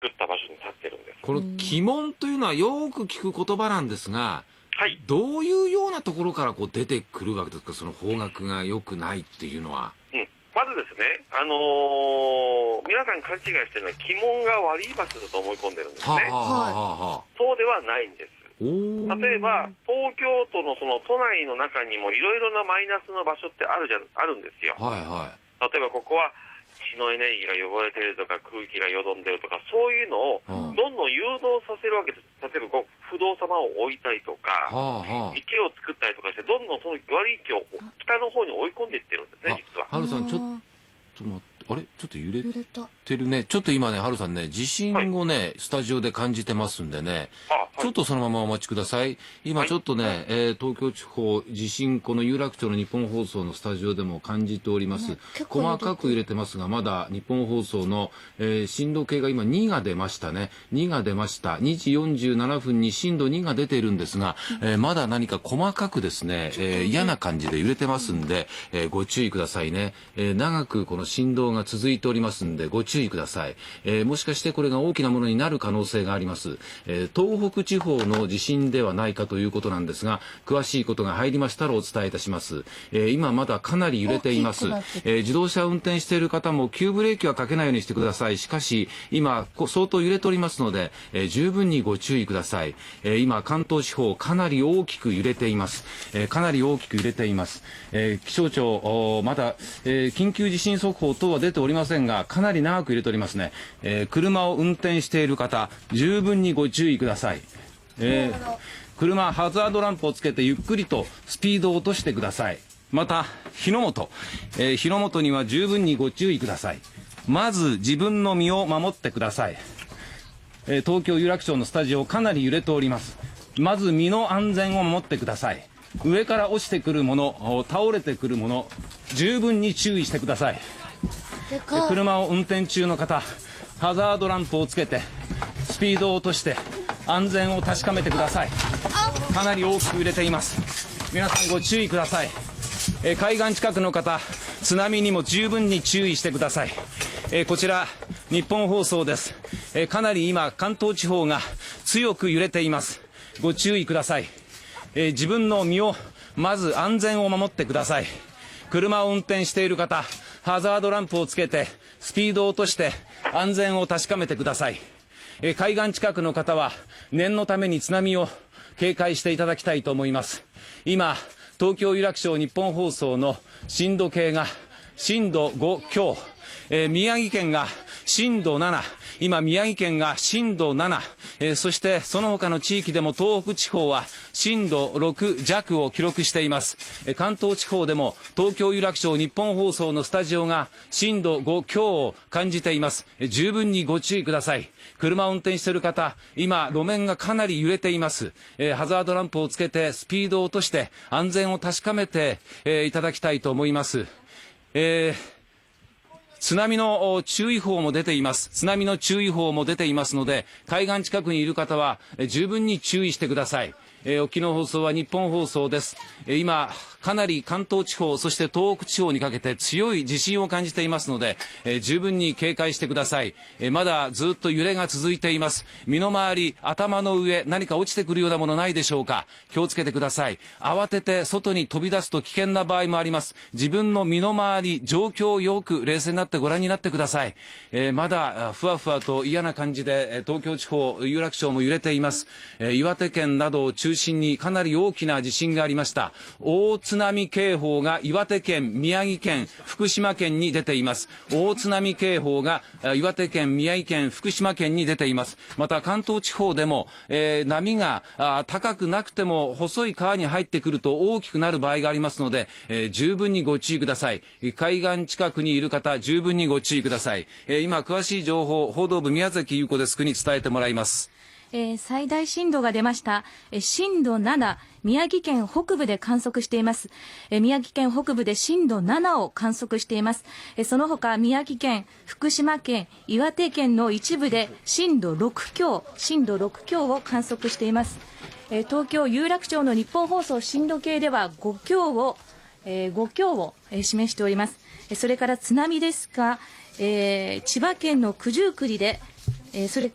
作った場所に立ってるんです。この鬼門というのはよく聞く言葉なんですが、はい。どういうようなところからこう出てくるわけですか、その方角が良くないっていうのは。うん。まずですね、あのー皆さん勘違いしてるのは、鬼門が悪い場所だと思い込んでるんですね。はあ、そうではないんです。例えば、東京都のその都内の中にもいろいろなマイナスの場所ってあるじゃん、あるんですよ。はいは例えばここは血のエネルギーが汚れてるとか空気がよどんでるとか、そういうのをうんどんどん誘導させるわけです。例えばこう不動様を置いたりとい。か、はあは池を作ったりとかして、どんどんその悪い池を北の方に追い込んでいってるんですね、実は。あ。はるさん、ちょっあと待って、あれ？ちょっと揺れ。てるね。ちょっと今ね、はるさんね、地震をね、スタジオで感じてますんでね、あはいちょっとそのままお待ちください。今はいちょっとね、えー東京地方地震、この有楽町の日本放送のスタジオでも感じております。細かく揺れてますが、まだ日本放送の、えー震度計が今2が出ましたね。2が出ました。2時47分に震度2が出ているんですが、えーまだ何か細かくですね、えー嫌な感じで揺れてますんで、えーご注意くださいね。えー長くこの振動が続いておりますんで、ご注意ください。えーもしかしてこれが大きなものになる可能性があります。えー東北地方の地震ではないかということなんですが、詳しいことが入りましたらお伝えいたします。えー今まだかなり揺れています。えー自動車を運転している方も急ブレーキはかけないようにしてください。しかし、今、こ相当揺れておりますので、えー十分にご注意ください。えー今、関東地方、かなり大きく揺れています。えーかなり大きく揺れています。えー気象庁、まだ、えー緊急地震速報等は出ておりませんが、かなり長く揺れておりますね。えー車を運転している方、十分にご注意ください。えー車、ハザードランプをつけてゆっくりとスピードを落としてください。また、火の元、えー火の元には十分にご注意ください。まず自分の身を守ってください。えー東京有楽町のスタジオかなり揺れております。まず身の安全を守ってください。上から落ちてくるもの、お倒れてくるもの、十分に注意してください。車を運転中の方、ハザードランプをつけて、スピードを落として、安全を確かめてください。かなり大きく揺れています。皆さんご注意ください。えー海岸近くの方、津波にも十分に注意してください。えーこちら、日本放送です。えーかなり今、関東地方が強く揺れています。ご注意ください。え自分の身を、まず安全を守ってください。車を運転している方、ハザードランプをつけて、スピードを落として、安全を確かめてください。え海岸近くの方は、念のために津波を警戒していただきたいと思います。今、東京有楽町日本放送の震度計が震度5強、えー宮城県が震度7、今宮城県が震度7、えーそしてその他の地域でも東北地方は震度6弱を記録しています。えー関東地方でも東京有楽町日本放送のスタジオが震度5強を感じています。えー十分にご注意ください。車を運転している方、今路面がかなり揺れています。えハザードランプをつけてスピードを落として安全を確かめて、えいただきたいと思います。えー津波の注意報も出ています。津波の注意報も出ていますので、海岸近くにいる方は十分に注意してください。えー沖の放送は日本放送です。えー今、かなり関東地方、そして東北地方にかけて強い地震を感じていますので、えー十分に警戒してください。えーまだずっと揺れが続いています。身の回り、頭の上、何か落ちてくるようなものないでしょうか気をつけてください。慌てて外に飛び出すと危険な場合もあります。自分の身の回り、状況をよく冷静になってご覧になってください。えーまだふわふわと嫌な感じで、え東京地方、有楽町も揺れています。えー岩手県などを中中心にかなり大きな地震がありました。大津波警報が岩手県、宮城県、福島県に出ています。大津波警報が岩手県、宮城県、福島県に出ています。また関東地方でも、えー波が高くなくても細い川に入ってくると大きくなる場合がありますので、えー十分にご注意ください。海岸近くにいる方、十分にご注意ください。えー今、詳しい情報、報道部宮崎優子デスクに伝えてもらいます。えー最大震度が出ました。えー震度7、宮城県北部で観測しています。えー宮城県北部で震度7を観測しています。えーその他、宮城県、福島県、岩手県の一部で震度6強、震度6強を観測しています。えー東京有楽町の日本放送震度計では5強を、えー5強を、えー示しております。えーそれから津波ですが、えー千葉県の九十九里で、えーそれ